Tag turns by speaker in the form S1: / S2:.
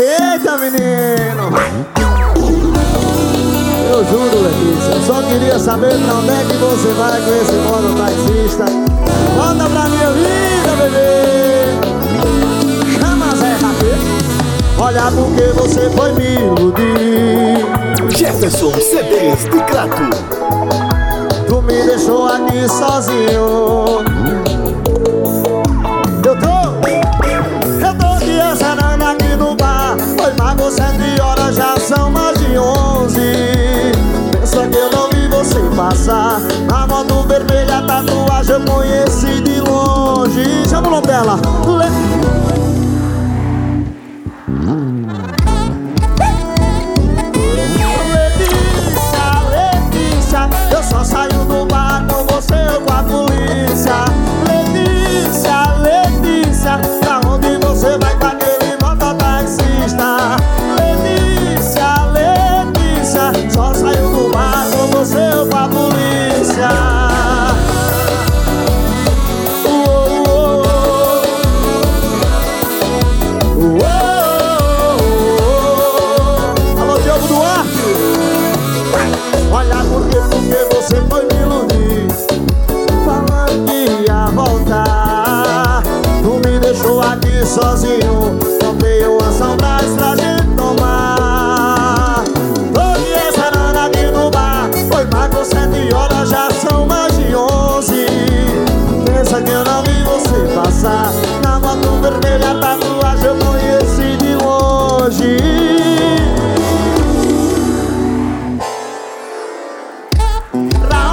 S1: Eita, menino! Eu juro, Letícia, eu só queria saber pra onde é que você vai com esse modo taxista. Volta pra minha vida, bebê! Chama Zé Rapê! Olha porque você foi me iludir.
S2: Jefferson CDs de Crato.
S1: Tu me deixou aqui sozinho. Foi mais sete horas, já são mais de onze. Pensa que eu não vi você passar. Na moto vermelha, tatuagem eu conheci de longe. Chama o nome dela. Le sozinho Não tenho uma saudade pra gente tomar. Tô te esperando aqui no bar Foi mais com sete horas, já são mais de onze. Pensa que eu não vi você passar Na moto vermelha, tatuagem eu conheci de longe. Pra